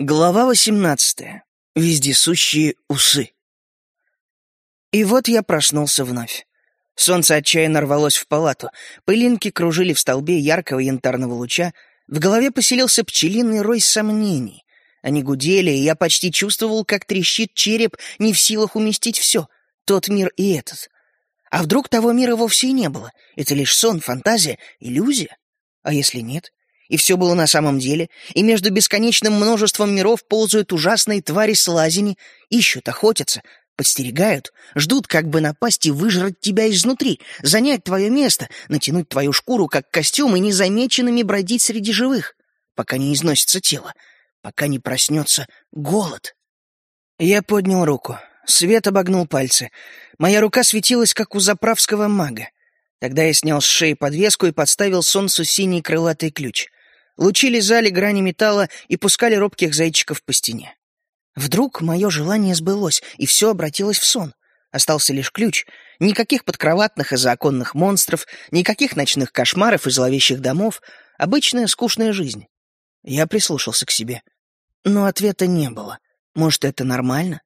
Глава 18. Вездесущие усы. И вот я проснулся вновь. Солнце отчаянно рвалось в палату, пылинки кружили в столбе яркого янтарного луча, в голове поселился пчелиный рой сомнений. Они гудели, и я почти чувствовал, как трещит череп, не в силах уместить все, тот мир и этот. А вдруг того мира вовсе и не было? Это лишь сон, фантазия, иллюзия? А если нет? И все было на самом деле, и между бесконечным множеством миров ползают ужасные твари с лазями, ищут, охотятся, подстерегают, ждут, как бы напасть и выжрать тебя изнутри, занять твое место, натянуть твою шкуру, как костюм, и незамеченными бродить среди живых, пока не износится тело, пока не проснется голод. Я поднял руку. Свет обогнул пальцы. Моя рука светилась, как у заправского мага. Тогда я снял с шеи подвеску и подставил солнцу синий крылатый ключ. Лучи лизали грани металла и пускали робких зайчиков по стене. Вдруг мое желание сбылось, и все обратилось в сон. Остался лишь ключ. Никаких подкроватных и законных монстров, никаких ночных кошмаров и зловещих домов. Обычная скучная жизнь. Я прислушался к себе. Но ответа не было. Может, это нормально?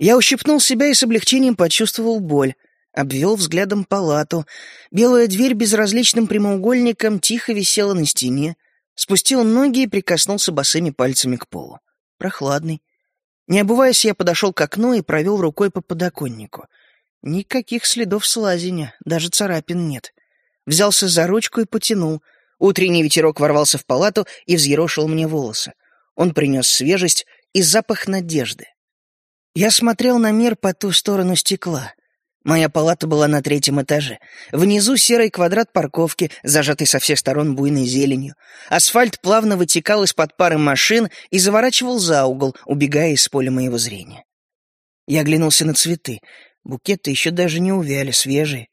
Я ущипнул себя и с облегчением почувствовал боль. Обвел взглядом палату. Белая дверь безразличным прямоугольником тихо висела на стене. Спустил ноги и прикоснулся босыми пальцами к полу. Прохладный. Не обуваясь, я подошел к окну и провел рукой по подоконнику. Никаких следов слазения, даже царапин нет. Взялся за ручку и потянул. Утренний ветерок ворвался в палату и взъерошил мне волосы. Он принес свежесть и запах надежды. Я смотрел на мир по ту сторону стекла — Моя палата была на третьем этаже. Внизу серый квадрат парковки, зажатый со всех сторон буйной зеленью. Асфальт плавно вытекал из-под пары машин и заворачивал за угол, убегая из поля моего зрения. Я оглянулся на цветы. Букеты еще даже не увяли, свежие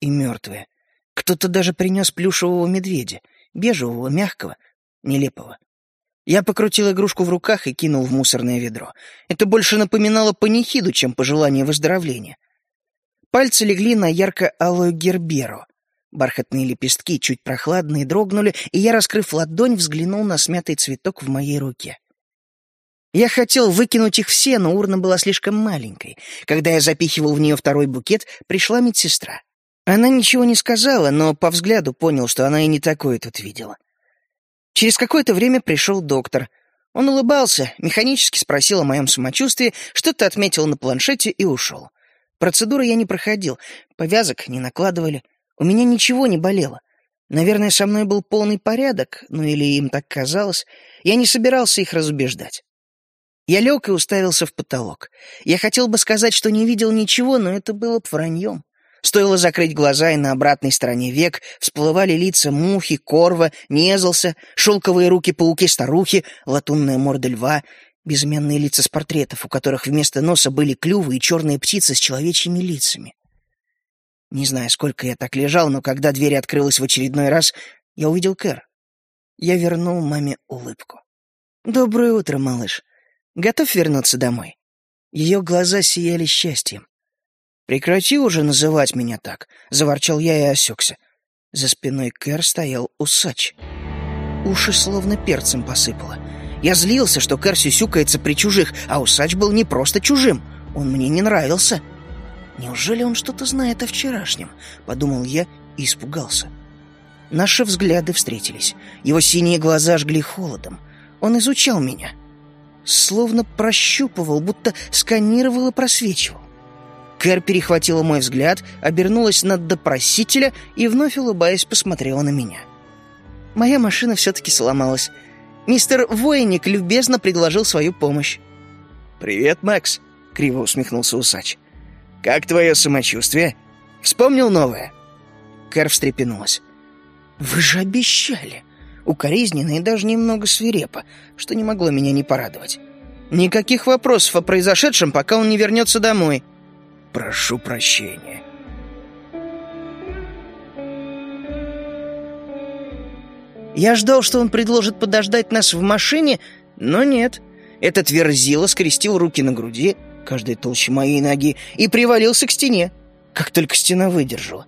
и мертвые. Кто-то даже принес плюшевого медведя, бежевого, мягкого, нелепого. Я покрутил игрушку в руках и кинул в мусорное ведро. Это больше напоминало панихиду, чем пожелание выздоровления. Пальцы легли на ярко-алую герберу. Бархатные лепестки, чуть прохладные, дрогнули, и я, раскрыв ладонь, взглянул на смятый цветок в моей руке. Я хотел выкинуть их все, но урна была слишком маленькой. Когда я запихивал в нее второй букет, пришла медсестра. Она ничего не сказала, но по взгляду понял, что она и не такое тут видела. Через какое-то время пришел доктор. Он улыбался, механически спросил о моем самочувствии, что-то отметил на планшете и ушел. Процедуры я не проходил, повязок не накладывали. У меня ничего не болело. Наверное, со мной был полный порядок, ну или им так казалось. Я не собирался их разубеждать. Я лег и уставился в потолок. Я хотел бы сказать, что не видел ничего, но это было б враньем. Стоило закрыть глаза, и на обратной стороне век всплывали лица мухи, корва, незался, шелковые руки пауки-старухи, латунная морда льва Безымянные лица с портретов, у которых вместо носа были клювы и черные птицы с человечьими лицами. Не знаю, сколько я так лежал, но когда дверь открылась в очередной раз, я увидел Кэр. Я вернул маме улыбку. «Доброе утро, малыш. Готов вернуться домой?» Ее глаза сияли счастьем. «Прекрати уже называть меня так», — заворчал я и осекся. За спиной Кэр стоял усач. Уши словно перцем посыпало. Я злился, что Кэр сюсюкается при чужих, а усач был не просто чужим. Он мне не нравился. «Неужели он что-то знает о вчерашнем?» — подумал я и испугался. Наши взгляды встретились. Его синие глаза жгли холодом. Он изучал меня. Словно прощупывал, будто сканировал и просвечивал. Кэр перехватила мой взгляд, обернулась на допросителя и, вновь улыбаясь, посмотрела на меня. Моя машина все-таки сломалась. Мистер Воиник любезно предложил свою помощь. «Привет, Макс», — криво усмехнулся усач. «Как твое самочувствие? Вспомнил новое?» Кэр встрепенулась. «Вы же обещали!» Укоризненно и даже немного свирепо, что не могло меня не порадовать. «Никаких вопросов о произошедшем, пока он не вернется домой». «Прошу прощения», Я ждал, что он предложит подождать нас в машине, но нет. Этот верзила скрестил руки на груди, каждой толще моей ноги, и привалился к стене, как только стена выдержала.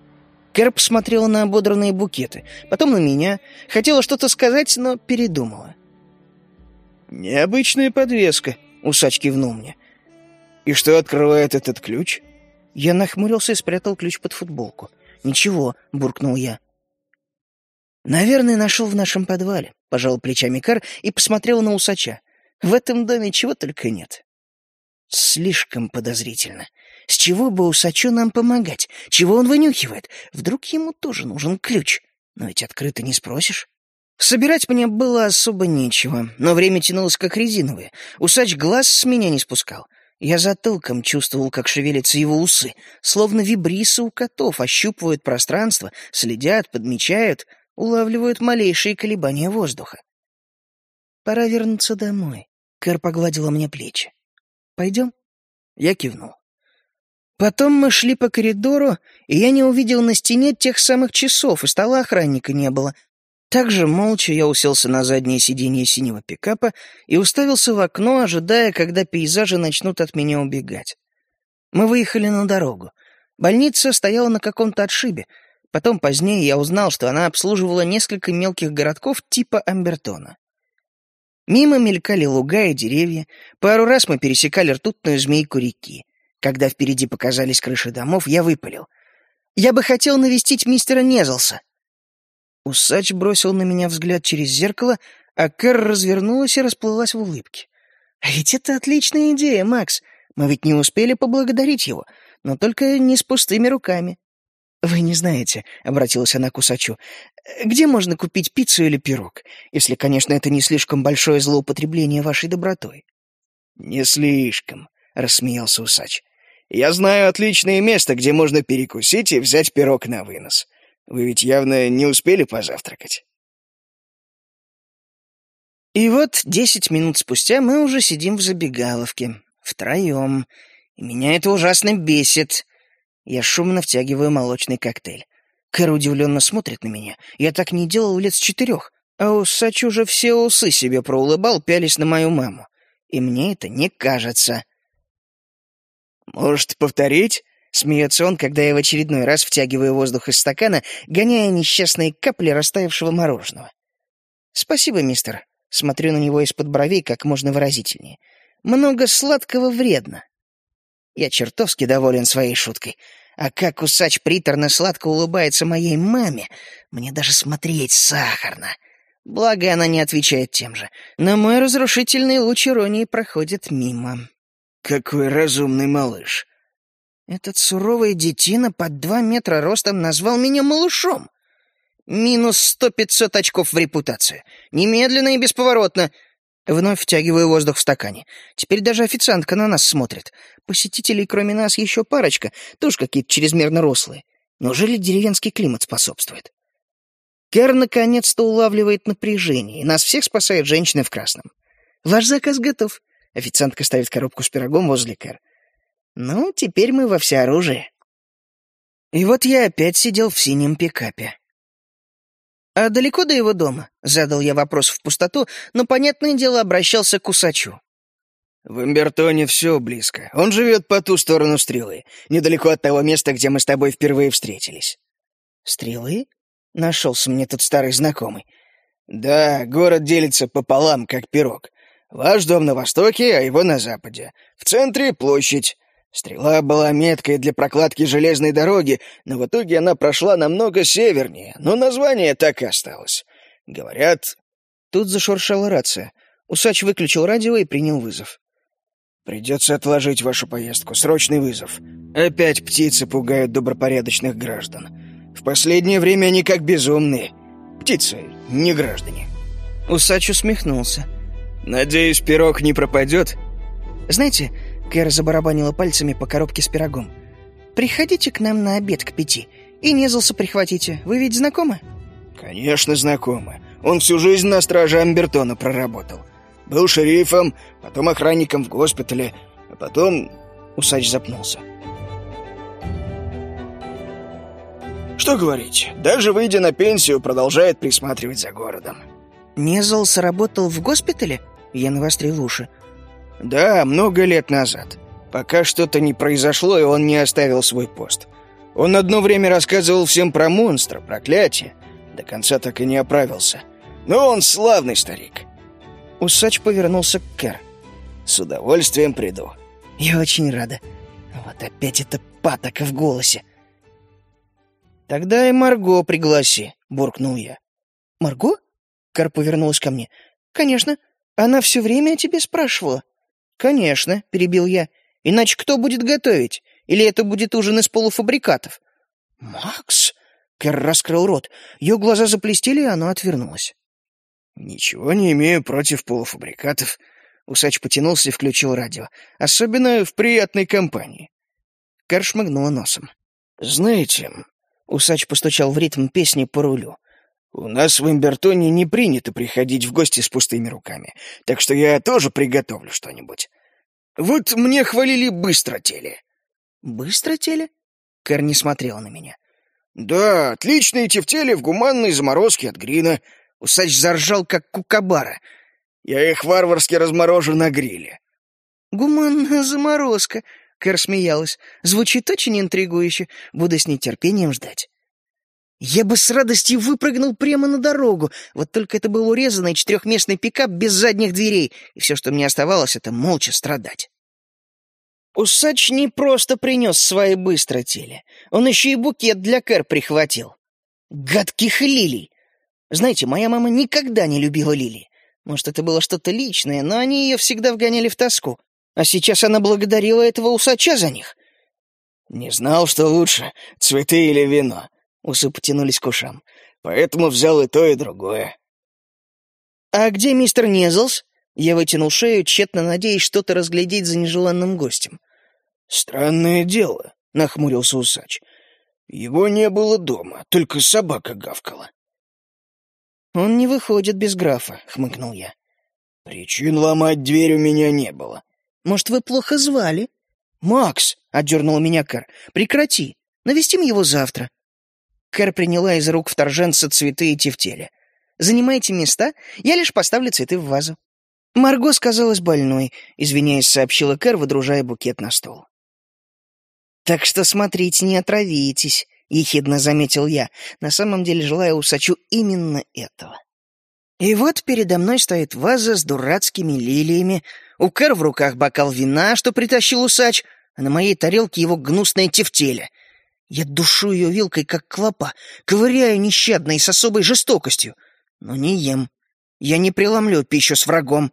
Кэр посмотрела на ободранные букеты, потом на меня, хотела что-то сказать, но передумала. «Необычная подвеска», — усач кивнул мне. «И что открывает этот ключ?» Я нахмурился и спрятал ключ под футболку. «Ничего», — буркнул я. «Наверное, нашел в нашем подвале», — пожал плечами Кар и посмотрел на усача. «В этом доме чего только нет». «Слишком подозрительно. С чего бы усачу нам помогать? Чего он вынюхивает? Вдруг ему тоже нужен ключ? Но ведь открыто не спросишь». Собирать мне было особо нечего, но время тянулось как резиновое. Усач глаз с меня не спускал. Я затылком чувствовал, как шевелятся его усы, словно вибрисы у котов ощупывают пространство, следят, подмечают, улавливают малейшие колебания воздуха. «Пора вернуться домой», — Кэр погладила мне плечи. «Пойдем?» Я кивнул. Потом мы шли по коридору, и я не увидел на стене тех самых часов, и стола охранника не было, также молча я уселся на заднее сиденье синего пикапа и уставился в окно, ожидая, когда пейзажи начнут от меня убегать. Мы выехали на дорогу. Больница стояла на каком-то отшибе. Потом позднее я узнал, что она обслуживала несколько мелких городков типа Амбертона. Мимо мелькали луга и деревья. Пару раз мы пересекали ртутную змейку реки. Когда впереди показались крыши домов, я выпалил. «Я бы хотел навестить мистера Незелса». Усач бросил на меня взгляд через зеркало, а Кэр развернулась и расплылась в улыбке. «А ведь это отличная идея, Макс. Мы ведь не успели поблагодарить его, но только не с пустыми руками». «Вы не знаете», — обратилась она к усачу, — «где можно купить пиццу или пирог, если, конечно, это не слишком большое злоупотребление вашей добротой?» «Не слишком», — рассмеялся усач. «Я знаю отличное место, где можно перекусить и взять пирог на вынос. Вы ведь явно не успели позавтракать. И вот десять минут спустя мы уже сидим в забегаловке. Втроем. И меня это ужасно бесит. Я шумно втягиваю молочный коктейль. Кэр удивленно смотрит на меня. Я так не делал лет с четырех. А усач уже все усы себе проулыбал, пялись на мою маму. И мне это не кажется. «Может, повторить?» Смеется он, когда я в очередной раз втягиваю воздух из стакана, гоняя несчастные капли растаявшего мороженого. «Спасибо, мистер». Смотрю на него из-под бровей как можно выразительнее. «Много сладкого вредно». Я чертовски доволен своей шуткой. А как усач приторно-сладко улыбается моей маме, мне даже смотреть сахарно. Благо, она не отвечает тем же. Но мой разрушительный луч иронии проходит мимо. «Какой разумный малыш!» Этот суровый детина под два метра ростом назвал меня малышом. Минус сто-пятьсот очков в репутацию. Немедленно и бесповоротно. Вновь втягиваю воздух в стакане. Теперь даже официантка на нас смотрит. Посетителей, кроме нас, еще парочка, тоже какие-то чрезмерно рослые. Неужели деревенский климат способствует? Кэр наконец-то улавливает напряжение, и нас всех спасает женщина в красном. «Ваш заказ готов». Официантка ставит коробку с пирогом возле Кэр. Ну, теперь мы во всеоружии. И вот я опять сидел в синем пикапе. «А далеко до его дома?» — задал я вопрос в пустоту, но, понятное дело, обращался к усачу. «В Эмбертоне все близко. Он живет по ту сторону стрелы, недалеко от того места, где мы с тобой впервые встретились». «Стрелы?» — нашелся мне тут старый знакомый. «Да, город делится пополам, как пирог. Ваш дом на востоке, а его на западе. В центре — площадь. Стрела была меткой для прокладки железной дороги, но в итоге она прошла намного севернее, но название так и осталось. Говорят... Тут зашуршала рация. Усач выключил радио и принял вызов. «Придется отложить вашу поездку. Срочный вызов. Опять птицы пугают добропорядочных граждан. В последнее время они как безумные. Птицы, не граждане». Усач усмехнулся. «Надеюсь, пирог не пропадет?» «Знаете, Кэр забарабанила пальцами по коробке с пирогом. «Приходите к нам на обед к пяти. И Незлса прихватите. Вы ведь знакомы?» «Конечно, знакомы. Он всю жизнь на страже Амбертона проработал. Был шерифом, потом охранником в госпитале, а потом...» Усач запнулся. Что говорить, даже выйдя на пенсию, продолжает присматривать за городом. Незлс работал в госпитале? Я навострил уши. Да, много лет назад. Пока что-то не произошло, и он не оставил свой пост. Он одно время рассказывал всем про монстра, проклятие. До конца так и не оправился. Но он славный старик. Усач повернулся к Кэр. «С удовольствием приду». «Я очень рада. Вот опять эта патока в голосе». «Тогда и Марго пригласи», — буркнул я. «Марго?» — Кэр повернулась ко мне. «Конечно. Она все время о тебе спрашивала». «Конечно», — перебил я. «Иначе кто будет готовить? Или это будет ужин из полуфабрикатов?» «Макс!» — Кэр раскрыл рот. Ее глаза заплестели, и она отвернулась. «Ничего не имею против полуфабрикатов». Усач потянулся и включил радио. «Особенно в приятной компании». Кэр шмыгнула носом. «Знаете...» — Усач постучал в ритм песни по рулю. «У нас в Имбертоне не принято приходить в гости с пустыми руками, так что я тоже приготовлю что-нибудь. Вот мне хвалили быстро теле». «Быстро теле?» Кэр не смотрела на меня. «Да, отличные тефтели в гуманной заморозке от Грина. Усач заржал, как кукабара. Я их варварски разморожу на гриле. «Гуманная заморозка», — Кэр смеялась. «Звучит очень интригующе. Буду с нетерпением ждать». Я бы с радостью выпрыгнул прямо на дорогу, вот только это был урезанный четырехместный пикап без задних дверей, и все, что мне оставалось, это молча страдать. Усач не просто принес свои быстротели, он еще и букет для Кэр прихватил. Гадких лилий! Знаете, моя мама никогда не любила лилии. Может, это было что-то личное, но они ее всегда вгоняли в тоску. А сейчас она благодарила этого усача за них. «Не знал, что лучше, цветы или вино», — усы потянулись к ушам. «Поэтому взял и то, и другое». «А где мистер Незлс?» Я вытянул шею, тщетно надеясь что-то разглядеть за нежеланным гостем. «Странное дело», — нахмурился усач. «Его не было дома, только собака гавкала. «Он не выходит без графа», — хмыкнул я. «Причин ломать дверь у меня не было». «Может, вы плохо звали?» «Макс», — отдернул меня Кэр, — «прекрати. Навестим его завтра». Кэр приняла из рук вторженца цветы и тефтели. «Занимайте места, я лишь поставлю цветы в вазу». Марго сказалась больной, извиняясь, сообщила Кэр, выдружая букет на стол. «Так что смотрите, не отравитесь. — ехидно заметил я, на самом деле желая усачу именно этого. И вот передо мной стоит ваза с дурацкими лилиями, у Кэр в руках бокал вина, что притащил усач, а на моей тарелке его гнусная тефтеля. Я душу ее вилкой, как клопа, ковыряю нещадно и с особой жестокостью, но не ем. Я не преломлю пищу с врагом.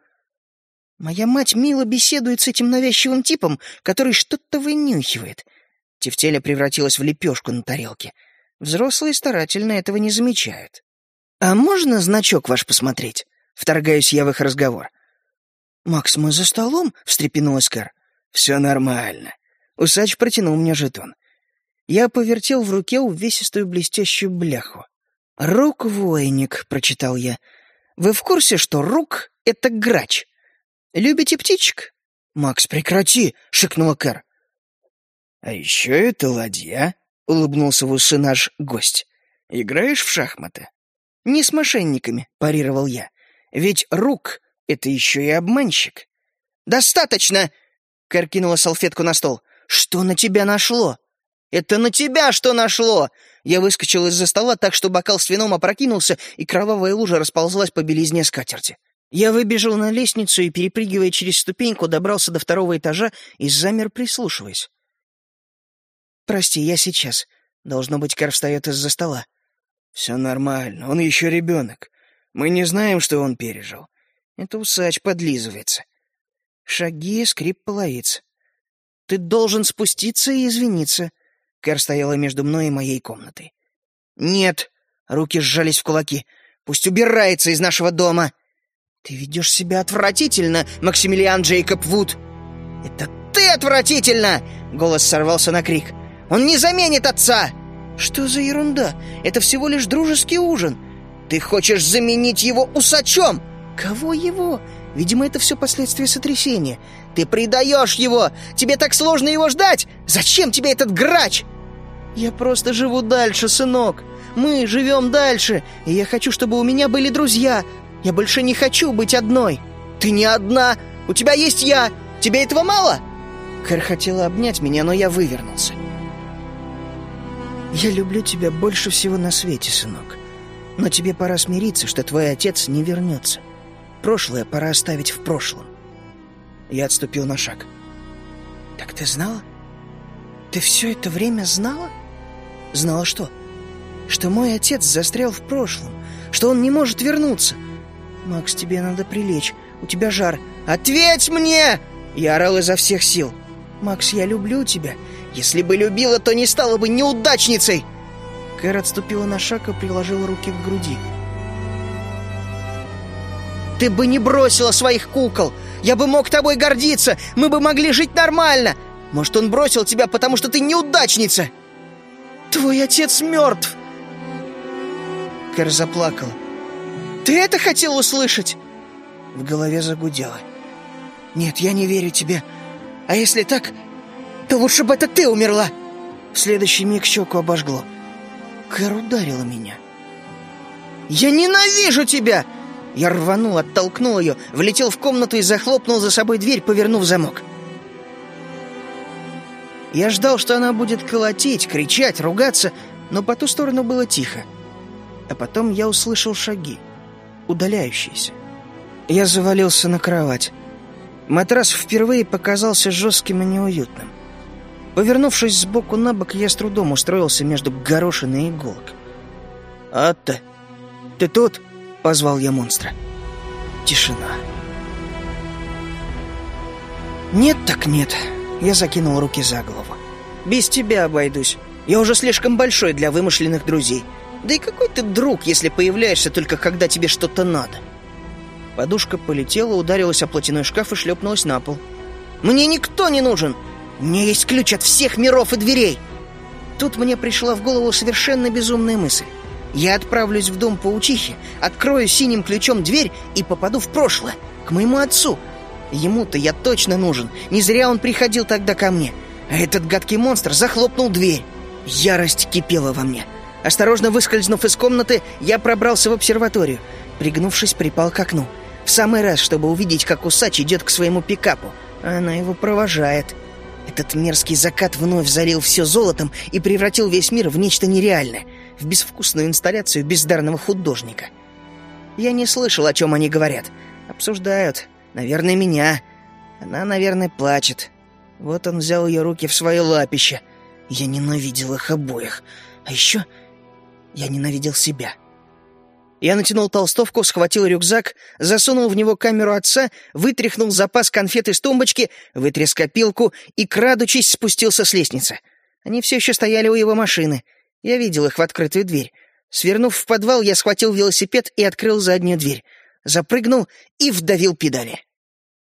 Моя мать мило беседует с этим навязчивым типом, который что-то вынюхивает — Тефтеля превратилась в лепешку на тарелке. Взрослые старательно этого не замечают. «А можно значок ваш посмотреть?» Вторгаюсь я в их разговор. «Макс, мы за столом?» — встрепенулась Кэр. «Все нормально». Усач протянул мне жетон. Я повертел в руке увесистую блестящую бляху. «Рук-войник», — прочитал я. «Вы в курсе, что рук — это грач? Любите птичек?» «Макс, прекрати!» — шикнула Кэр. «А еще это ладья», — улыбнулся в усы наш гость. «Играешь в шахматы?» «Не с мошенниками», — парировал я. «Ведь рук — это еще и обманщик». «Достаточно!» — Кэр кинула салфетку на стол. «Что на тебя нашло?» «Это на тебя что нашло?» Я выскочил из-за стола так, что бокал с вином опрокинулся, и кровавая лужа расползлась по белизне скатерти. Я выбежал на лестницу и, перепрыгивая через ступеньку, добрался до второго этажа и замер, прислушиваясь. «Прости, я сейчас». Должно быть, Кэр встает из-за стола. «Все нормально, он еще ребенок. Мы не знаем, что он пережил». Это усач подлизывается. Шаги, скрип половиц. «Ты должен спуститься и извиниться». Кэр стояла между мной и моей комнатой. «Нет!» — руки сжались в кулаки. «Пусть убирается из нашего дома!» «Ты ведешь себя отвратительно, Максимилиан Джейкоб Вуд!» «Это ты отвратительно!» — голос сорвался на крик. Он не заменит отца!» «Что за ерунда? Это всего лишь дружеский ужин. Ты хочешь заменить его усачом?» «Кого его? Видимо, это все последствия сотрясения. Ты предаешь его! Тебе так сложно его ждать! Зачем тебе этот грач?» «Я просто живу дальше, сынок. Мы живем дальше, и я хочу, чтобы у меня были друзья. Я больше не хочу быть одной». «Ты не одна! У тебя есть я! Тебе этого мало?» Кэр хотела обнять меня, но я вывернулся. «Я люблю тебя больше всего на свете, сынок. Но тебе пора смириться, что твой отец не вернется. Прошлое пора оставить в прошлом. Я отступил на шаг. «Так ты знала? Ты все это время знала?» «Знала что?» «Что мой отец застрял в прошлом, что он не может вернуться. Макс, тебе надо прилечь, у тебя жар. Ответь мне!» Я орал изо всех сил. «Макс, я люблю тебя. Если бы любила, то не стала бы неудачницей!» Кэр отступила на шаг и приложила руки к груди. «Ты бы не бросила своих кукол! Я бы мог тобой гордиться! Мы бы могли жить нормально! Может, он бросил тебя, потому что ты неудачница!» «Твой отец мертв!» Кэр заплакала. «Ты это хотел услышать?» В голове загудело. «Нет, я не верю тебе. А если так, то лучше бы это ты умерла!» В следующий миг щеку обожгло. Кэр ударила меня. «Я ненавижу тебя!» Я рванул, оттолкнул ее, влетел в комнату и захлопнул за собой дверь, повернув замок. Я ждал, что она будет колотить, кричать, ругаться, но по ту сторону было тихо. А потом я услышал шаги, удаляющиеся. Я завалился на кровать. Матрас впервые показался жестким и неуютным. Повернувшись сбоку на бок, я с трудом устроился между горошин и иголок. «Атта, ты тут?» — позвал я монстра. Тишина. «Нет так нет», — я закинул руки за голову. «Без тебя обойдусь. Я уже слишком большой для вымышленных друзей. Да и какой ты друг, если появляешься только когда тебе что-то надо?» Подушка полетела, ударилась о платяной шкаф и шлепнулась на пол. «Мне никто не нужен! Меня есть ключ от всех миров и дверей!» Тут мне пришла в голову совершенно безумная мысль. Я отправлюсь в дом паучихи, открою синим ключом дверь и попаду в прошлое, к моему отцу. Ему-то я точно нужен, не зря он приходил тогда ко мне. А этот гадкий монстр захлопнул дверь. Ярость кипела во мне. Осторожно выскользнув из комнаты, я пробрался в обсерваторию. Пригнувшись, припал к окну. В самый раз, чтобы увидеть, как усач идет к своему пикапу. Она его провожает. Этот мерзкий закат вновь залил все золотом и превратил весь мир в нечто нереальное, в безвкусную инсталляцию бездарного художника. Я не слышал, о чем они говорят. Обсуждают. Наверное, меня. Она, наверное, плачет. Вот он взял ее руки в свои лапища. Я ненавидел их обоих. А еще я ненавидел себя. Я натянул толстовку, схватил рюкзак, засунул в него камеру отца, вытряхнул запас конфет из тумбочки, вытряс копилку и, крадучись, спустился с лестницы. Они все еще стояли у его машины. Я видел их в открытую дверь. Свернув в подвал, я схватил велосипед и открыл заднюю дверь. Запрыгнул и вдавил педали.